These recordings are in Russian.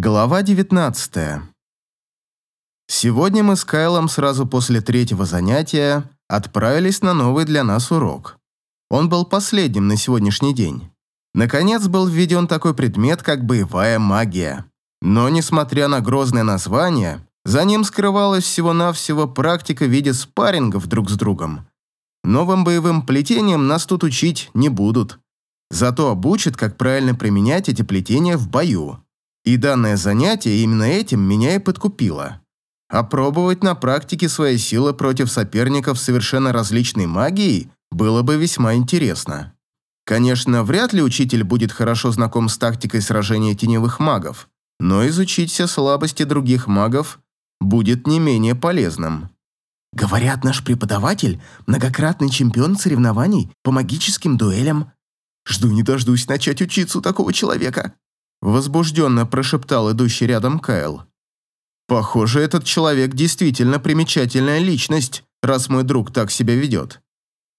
Глава 19. Сегодня мы с Кайлом сразу после третьего занятия отправились на новый для нас урок. Он был последним на сегодняшний день. Наконец был введен такой предмет, как боевая магия. Но, несмотря на грозное название, за ним скрывалась всего-навсего практика в виде спаррингов друг с другом. Новым боевым плетением нас тут учить не будут. Зато обучат, как правильно применять эти плетения в бою. И данное занятие именно этим меня и подкупило. Опробовать на практике свои силы против соперников совершенно различной магией было бы весьма интересно. Конечно, вряд ли учитель будет хорошо знаком с тактикой сражения теневых магов, но изучить все слабости других магов будет не менее полезным. Говорят, наш преподаватель – многократный чемпион соревнований по магическим дуэлям. Жду не дождусь начать учиться у такого человека. Возбужденно прошептал идущий рядом Кайл. «Похоже, этот человек действительно примечательная личность, раз мой друг так себя ведет.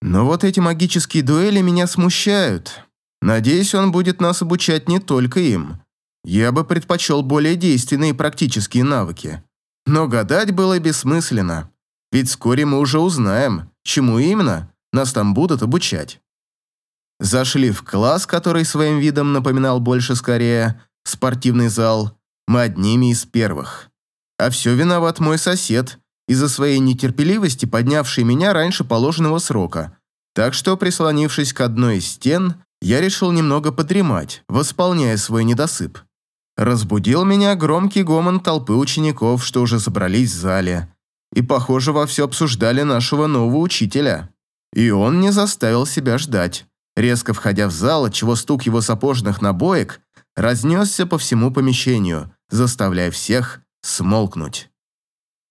Но вот эти магические дуэли меня смущают. Надеюсь, он будет нас обучать не только им. Я бы предпочел более действенные практические навыки. Но гадать было бессмысленно, ведь вскоре мы уже узнаем, чему именно нас там будут обучать». Зашли в класс, который своим видом напоминал больше скорее спортивный зал. Мы одними из первых. А все виноват мой сосед, из-за своей нетерпеливости поднявший меня раньше положенного срока. Так что, прислонившись к одной из стен, я решил немного подремать, восполняя свой недосып. Разбудил меня громкий гомон толпы учеников, что уже собрались в зале. И, похоже, во все обсуждали нашего нового учителя. И он не заставил себя ждать резко входя в зал, отчего стук его сапожных набоек разнесся по всему помещению, заставляя всех смолкнуть.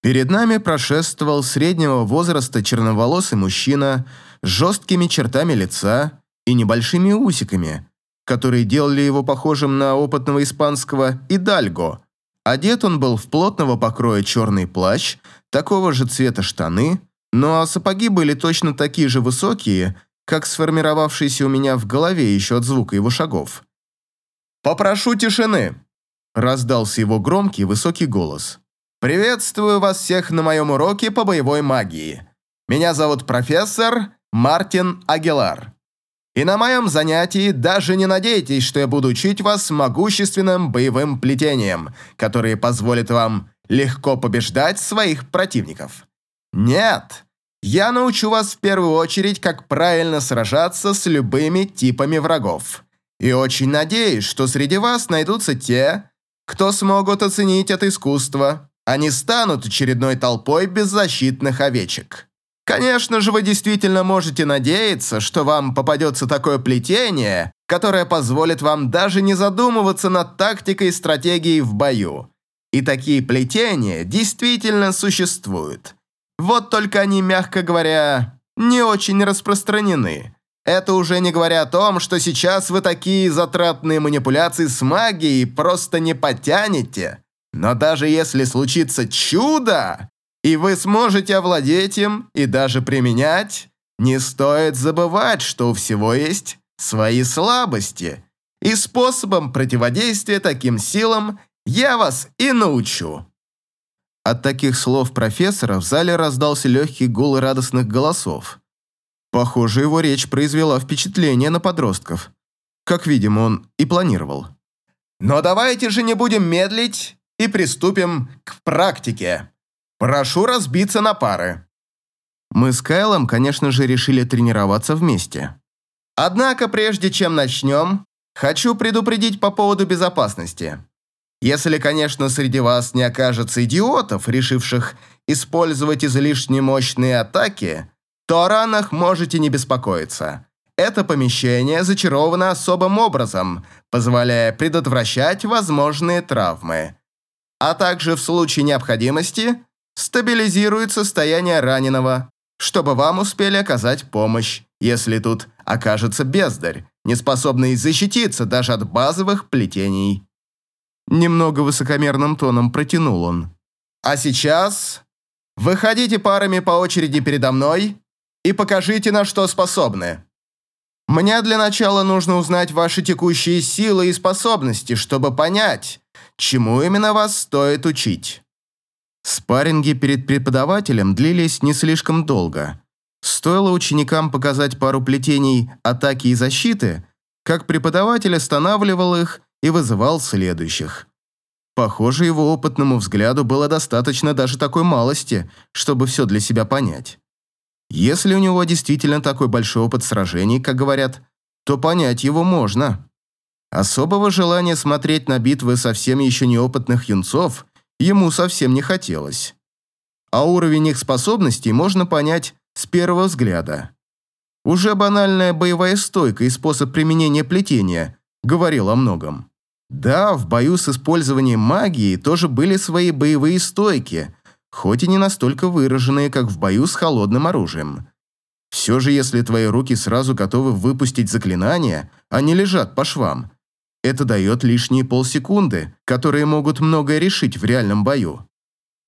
Перед нами прошествовал среднего возраста черноволосый мужчина с жесткими чертами лица и небольшими усиками, которые делали его похожим на опытного испанского идальго. Одет он был в плотного покроя черный плащ, такого же цвета штаны, но сапоги были точно такие же высокие, как сформировавшийся у меня в голове еще от звука его шагов. «Попрошу тишины!» – раздался его громкий высокий голос. «Приветствую вас всех на моем уроке по боевой магии. Меня зовут профессор Мартин Агилар. И на моем занятии даже не надейтесь, что я буду учить вас могущественным боевым плетением, которые позволят вам легко побеждать своих противников. Нет!» Я научу вас в первую очередь, как правильно сражаться с любыми типами врагов. И очень надеюсь, что среди вас найдутся те, кто смогут оценить это искусство, а не станут очередной толпой беззащитных овечек. Конечно же, вы действительно можете надеяться, что вам попадется такое плетение, которое позволит вам даже не задумываться над тактикой и стратегией в бою. И такие плетения действительно существуют. Вот только они, мягко говоря, не очень распространены. Это уже не говоря о том, что сейчас вы такие затратные манипуляции с магией просто не потянете. Но даже если случится чудо, и вы сможете овладеть им и даже применять, не стоит забывать, что у всего есть свои слабости. И способом противодействия таким силам я вас и научу. От таких слов профессора в зале раздался легкий гул радостных голосов. Похоже, его речь произвела впечатление на подростков. Как видимо, он и планировал. «Но давайте же не будем медлить и приступим к практике. Прошу разбиться на пары». Мы с Кайлом, конечно же, решили тренироваться вместе. Однако, прежде чем начнем, хочу предупредить по поводу безопасности. Если, конечно, среди вас не окажется идиотов, решивших использовать излишне мощные атаки, то о ранах можете не беспокоиться. Это помещение зачаровано особым образом, позволяя предотвращать возможные травмы. А также в случае необходимости стабилизирует состояние раненого, чтобы вам успели оказать помощь, если тут окажется бездарь, не способный защититься даже от базовых плетений. Немного высокомерным тоном протянул он. «А сейчас выходите парами по очереди передо мной и покажите, на что способны. Мне для начала нужно узнать ваши текущие силы и способности, чтобы понять, чему именно вас стоит учить. Спарринги перед преподавателем длились не слишком долго. Стоило ученикам показать пару плетений атаки и защиты, как преподаватель останавливал их и вызывал следующих. Похоже, его опытному взгляду было достаточно даже такой малости, чтобы все для себя понять. Если у него действительно такой большой опыт сражений, как говорят, то понять его можно. Особого желания смотреть на битвы совсем еще неопытных юнцов ему совсем не хотелось. А уровень их способностей можно понять с первого взгляда. Уже банальная боевая стойка и способ применения плетения говорил о многом. Да, в бою с использованием магии тоже были свои боевые стойки, хоть и не настолько выраженные, как в бою с холодным оружием. Все же, если твои руки сразу готовы выпустить заклинания, а не лежат по швам, это дает лишние полсекунды, которые могут многое решить в реальном бою.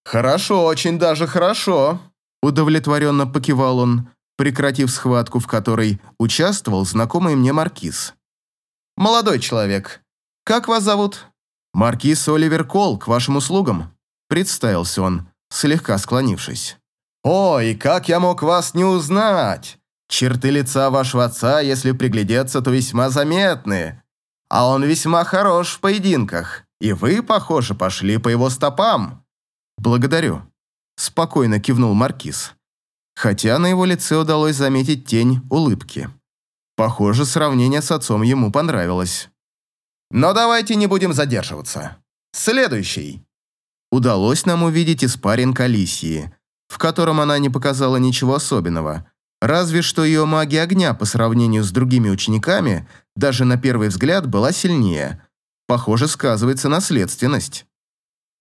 «Хорошо, очень даже хорошо», – удовлетворенно покивал он, прекратив схватку, в которой участвовал знакомый мне маркиз. «Молодой человек, как вас зовут?» «Маркиз Оливер Кол, к вашим услугам», – представился он, слегка склонившись. «Ой, как я мог вас не узнать? Черты лица вашего отца, если приглядеться, то весьма заметны. А он весьма хорош в поединках, и вы, похоже, пошли по его стопам». «Благодарю», – спокойно кивнул Маркиз. Хотя на его лице удалось заметить тень улыбки. Похоже, сравнение с отцом ему понравилось. «Но давайте не будем задерживаться. Следующий». Удалось нам увидеть испарин Алисии, в котором она не показала ничего особенного, разве что ее магия огня по сравнению с другими учениками даже на первый взгляд была сильнее. Похоже, сказывается наследственность.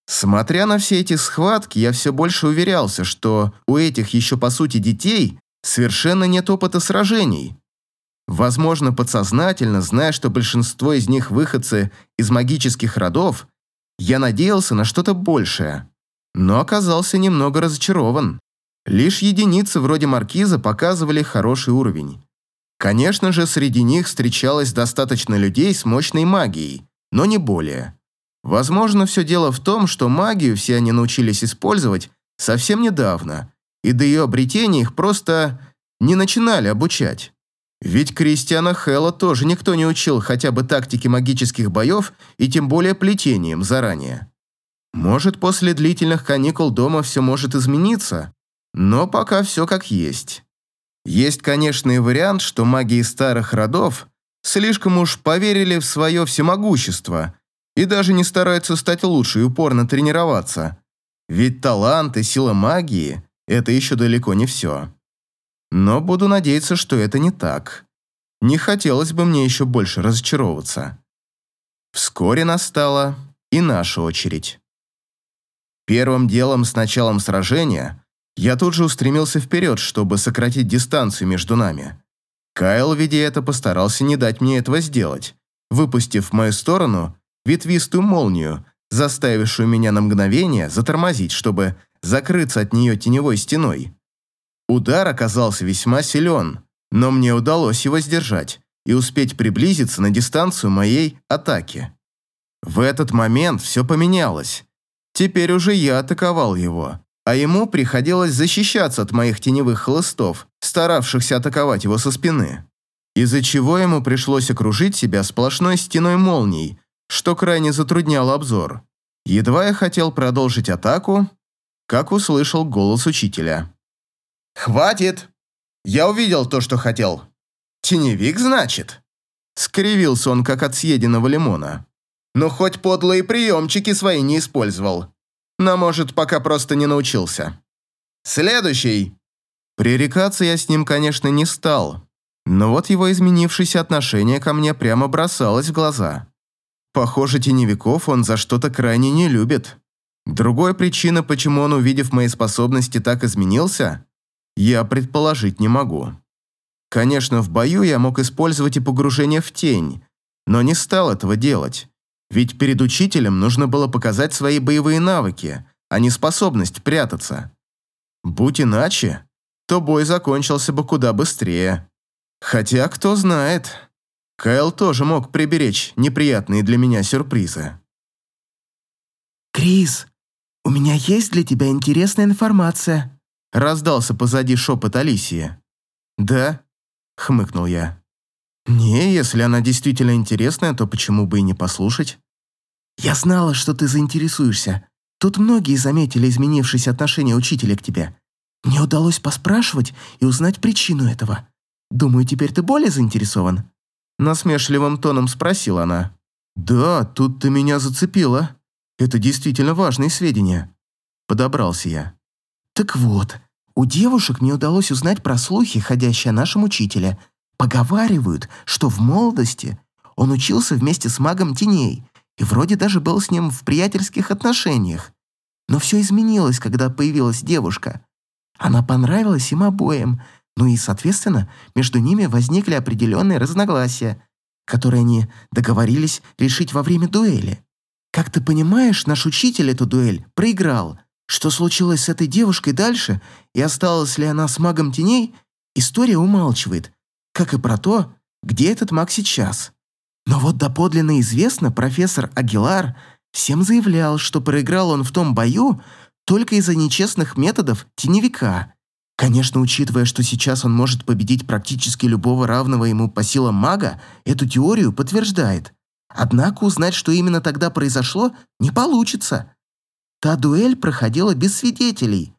Смотря на все эти схватки, я все больше уверялся, что у этих еще по сути детей совершенно нет опыта сражений. Возможно, подсознательно, зная, что большинство из них выходцы из магических родов, я надеялся на что-то большее, но оказался немного разочарован. Лишь единицы вроде Маркиза показывали хороший уровень. Конечно же, среди них встречалось достаточно людей с мощной магией, но не более. Возможно, все дело в том, что магию все они научились использовать совсем недавно, и до ее обретения их просто не начинали обучать. Ведь Кристиана Хэлла тоже никто не учил хотя бы тактике магических боев и тем более плетением заранее. Может, после длительных каникул дома все может измениться, но пока все как есть. Есть, конечно, и вариант, что маги старых родов слишком уж поверили в свое всемогущество и даже не стараются стать лучше и упорно тренироваться. Ведь талант и сила магии – это еще далеко не все. Но буду надеяться, что это не так. Не хотелось бы мне еще больше разочаровываться. Вскоре настала и наша очередь. Первым делом с началом сражения я тут же устремился вперед, чтобы сократить дистанцию между нами. Кайл, видя это, постарался не дать мне этого сделать, выпустив в мою сторону ветвистую молнию, заставившую меня на мгновение затормозить, чтобы закрыться от нее теневой стеной. Удар оказался весьма силен, но мне удалось его сдержать и успеть приблизиться на дистанцию моей атаки. В этот момент все поменялось. Теперь уже я атаковал его, а ему приходилось защищаться от моих теневых хлыстов, старавшихся атаковать его со спины. Из-за чего ему пришлось окружить себя сплошной стеной молний, что крайне затрудняло обзор. Едва я хотел продолжить атаку, как услышал голос учителя. «Хватит! Я увидел то, что хотел. Теневик, значит?» Скривился он, как от съеденного лимона. «Ну, хоть подлые приемчики свои не использовал. Но, может, пока просто не научился. Следующий!» Пререкаться я с ним, конечно, не стал, но вот его изменившееся отношение ко мне прямо бросалось в глаза. Похоже, теневиков он за что-то крайне не любит. Другой причины, почему он, увидев мои способности, так изменился, я предположить не могу. Конечно, в бою я мог использовать и погружение в тень, но не стал этого делать, ведь перед учителем нужно было показать свои боевые навыки, а не способность прятаться. Будь иначе, то бой закончился бы куда быстрее. Хотя, кто знает, Кайл тоже мог приберечь неприятные для меня сюрпризы. «Крис, у меня есть для тебя интересная информация», раздался позади шепот Алисии. «Да?» — хмыкнул я. «Не, если она действительно интересная, то почему бы и не послушать?» «Я знала, что ты заинтересуешься. Тут многие заметили изменившееся отношение учителя к тебе. Мне удалось поспрашивать и узнать причину этого. Думаю, теперь ты более заинтересован?» Насмешливым тоном спросила она. «Да, тут ты меня зацепила. Это действительно важные сведения». Подобрался я. «Так вот, у девушек мне удалось узнать про слухи, ходящие о нашем учителе. Поговаривают, что в молодости он учился вместе с магом теней и вроде даже был с ним в приятельских отношениях. Но все изменилось, когда появилась девушка. Она понравилась им обоим, ну и, соответственно, между ними возникли определенные разногласия, которые они договорились решить во время дуэли. Как ты понимаешь, наш учитель эту дуэль проиграл. Что случилось с этой девушкой дальше и осталась ли она с магом теней, история умалчивает, как и про то, где этот маг сейчас. Но вот доподлинно известно, профессор Агилар всем заявлял, что проиграл он в том бою только из-за нечестных методов теневика. Конечно, учитывая, что сейчас он может победить практически любого равного ему по силам мага, эту теорию подтверждает. Однако узнать, что именно тогда произошло, не получится. Та дуэль проходила без свидетелей.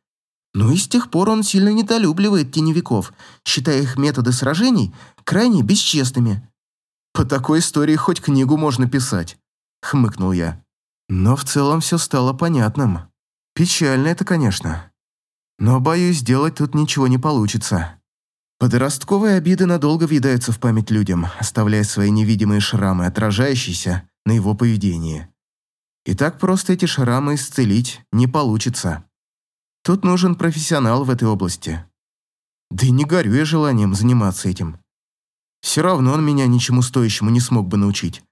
Ну и с тех пор он сильно недолюбливает теневиков, считая их методы сражений крайне бесчестными. «По такой истории хоть книгу можно писать», — хмыкнул я. Но в целом все стало понятным. Печально это, конечно. Но, боюсь, сделать тут ничего не получится. Подростковые обиды надолго въедаются в память людям, оставляя свои невидимые шрамы, отражающиеся на его поведении. И так просто эти шрамы исцелить не получится. Тут нужен профессионал в этой области. Да и не горю я желанием заниматься этим. Все равно он меня ничему стоящему не смог бы научить.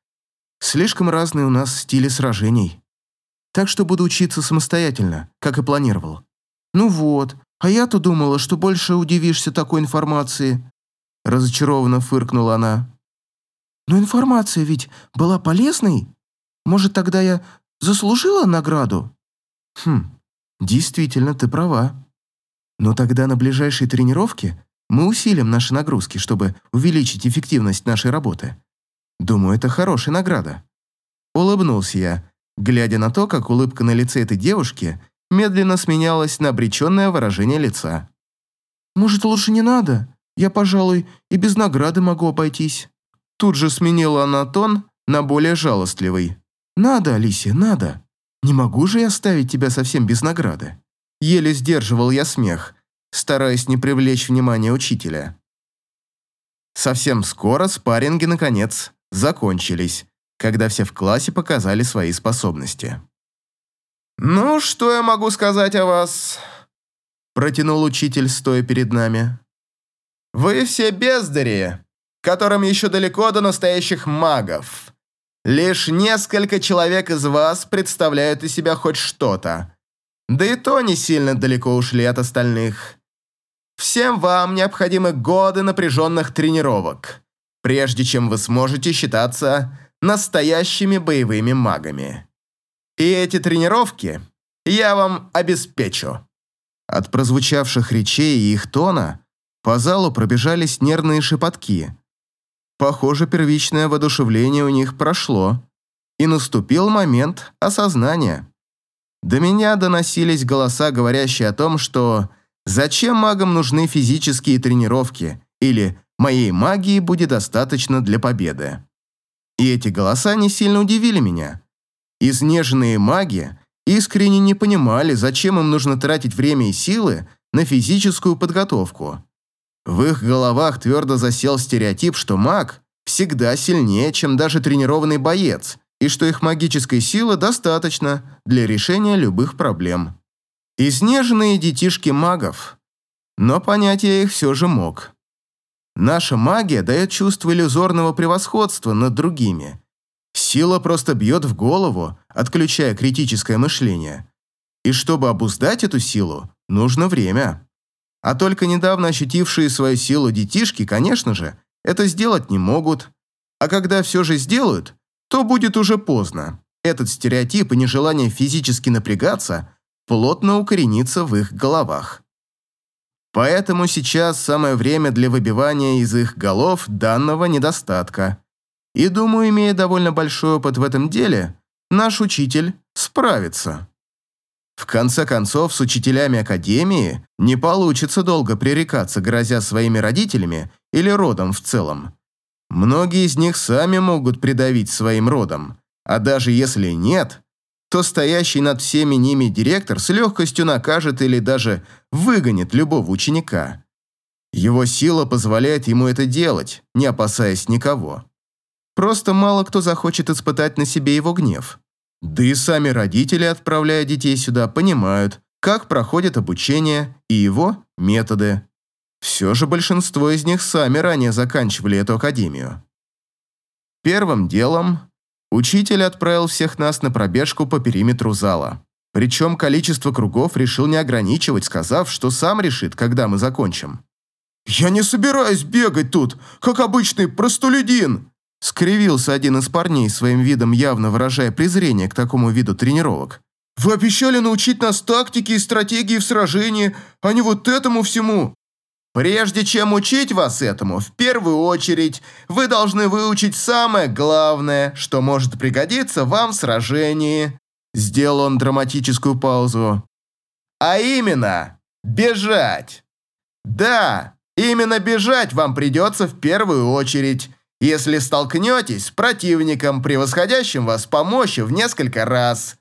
Слишком разные у нас стили сражений. Так что буду учиться самостоятельно, как и планировал. «Ну вот, а я-то думала, что больше удивишься такой информации», разочарованно фыркнула она. «Но информация ведь была полезной? Может, тогда я заслужила награду?» «Хм, действительно, ты права. Но тогда на ближайшей тренировке мы усилим наши нагрузки, чтобы увеличить эффективность нашей работы. Думаю, это хорошая награда». Улыбнулся я, глядя на то, как улыбка на лице этой девушки медленно сменялось на обреченное выражение лица. «Может, лучше не надо? Я, пожалуй, и без награды могу обойтись». Тут же сменила она тон на более жалостливый. «Надо, Алисия, надо. Не могу же я оставить тебя совсем без награды». Еле сдерживал я смех, стараясь не привлечь внимание учителя. Совсем скоро спарринги, наконец, закончились, когда все в классе показали свои способности. «Ну, что я могу сказать о вас?» Протянул учитель, стоя перед нами. «Вы все бездари, которым еще далеко до настоящих магов. Лишь несколько человек из вас представляют из себя хоть что-то. Да и то не сильно далеко ушли от остальных. Всем вам необходимы годы напряженных тренировок, прежде чем вы сможете считаться настоящими боевыми магами. И эти тренировки я вам обеспечу». От прозвучавших речей и их тона по залу пробежались нервные шепотки. Похоже, первичное воодушевление у них прошло, и наступил момент осознания. До меня доносились голоса, говорящие о том, что зачем магам нужны физические тренировки, или моей магии будет достаточно для победы. И эти голоса не сильно удивили меня. Изнеженные маги искренне не понимали, зачем им нужно тратить время и силы на физическую подготовку. В их головах твердо засел стереотип, что маг всегда сильнее, чем даже тренированный боец, и что их магической силы достаточно для решения любых проблем. Изнеженные детишки магов, но понять я их все же мог. Наша магия дает чувство иллюзорного превосходства над другими – Сила просто бьет в голову, отключая критическое мышление. И чтобы обуздать эту силу, нужно время. А только недавно ощутившие свою силу детишки, конечно же, это сделать не могут. А когда все же сделают, то будет уже поздно. этот стереотип и нежелание физически напрягаться плотно укоренится в их головах. Поэтому сейчас самое время для выбивания из их голов данного недостатка. И думаю, имея довольно большой опыт в этом деле, наш учитель справится. В конце концов, с учителями академии не получится долго пререкаться, грозя своими родителями или родом в целом. Многие из них сами могут придавить своим родом, а даже если нет, то стоящий над всеми ними директор с легкостью накажет или даже выгонит любого ученика. Его сила позволяет ему это делать, не опасаясь никого. Просто мало кто захочет испытать на себе его гнев. Да и сами родители, отправляя детей сюда, понимают, как проходит обучение и его методы. Все же большинство из них сами ранее заканчивали эту академию. Первым делом учитель отправил всех нас на пробежку по периметру зала. Причем количество кругов решил не ограничивать, сказав, что сам решит, когда мы закончим. «Я не собираюсь бегать тут, как обычный простолюдин!» Скривился один из парней своим видом, явно выражая презрение к такому виду тренировок. «Вы обещали научить нас тактике и стратегии в сражении, а не вот этому всему!» «Прежде чем учить вас этому, в первую очередь вы должны выучить самое главное, что может пригодиться вам в сражении», сделал он драматическую паузу. «А именно, бежать!» «Да, именно бежать вам придется в первую очередь» если столкнетесь с противником, превосходящим вас по мощи в несколько раз.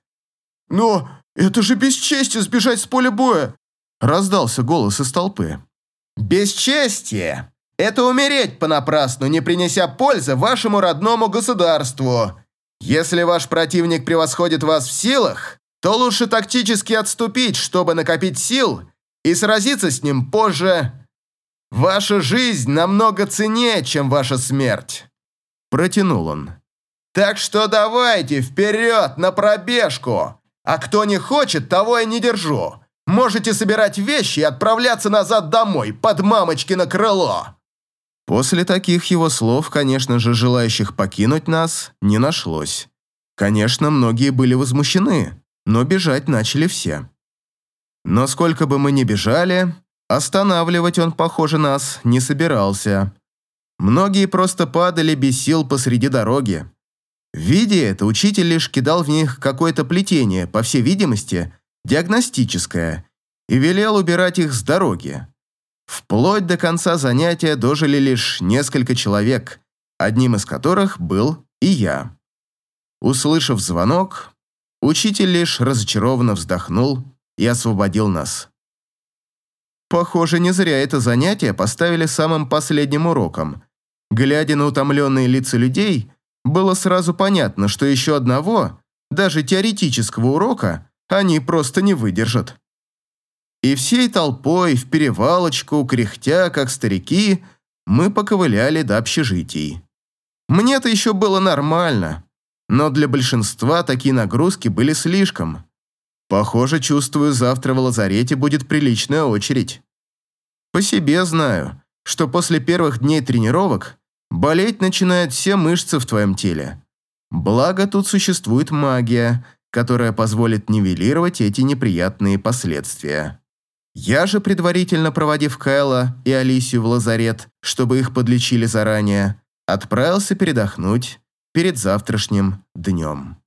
«Но это же бесчестие сбежать с поля боя!» раздался голос из толпы. «Бесчестие – это умереть понапрасну, не принеся пользы вашему родному государству. Если ваш противник превосходит вас в силах, то лучше тактически отступить, чтобы накопить сил и сразиться с ним позже. Ваша жизнь намного ценнее, чем ваша смерть!» Протянул он. «Так что давайте вперед на пробежку! А кто не хочет, того я не держу. Можете собирать вещи и отправляться назад домой, под мамочкино крыло!» После таких его слов, конечно же, желающих покинуть нас не нашлось. Конечно, многие были возмущены, но бежать начали все. Но сколько бы мы ни бежали, Останавливать он, похоже, нас не собирался. Многие просто падали без сил посреди дороги. Видя это, учитель лишь кидал в них какое-то плетение, по всей видимости, диагностическое, и велел убирать их с дороги. Вплоть до конца занятия дожили лишь несколько человек, одним из которых был и я. Услышав звонок, учитель лишь разочарованно вздохнул и освободил нас. Похоже, не зря это занятие поставили самым последним уроком. Глядя на утомленные лица людей, было сразу понятно, что еще одного, даже теоретического урока, они просто не выдержат. И всей толпой, в перевалочку, кряхтя, как старики, мы поковыляли до общежитий. Мне-то еще было нормально, но для большинства такие нагрузки были слишком. Похоже, чувствую, завтра в лазарете будет приличная очередь. По себе знаю, что после первых дней тренировок болеть начинают все мышцы в твоем теле. Благо тут существует магия, которая позволит нивелировать эти неприятные последствия. Я же, предварительно проводив Кайла и Алисию в лазарет, чтобы их подлечили заранее, отправился передохнуть перед завтрашним днем.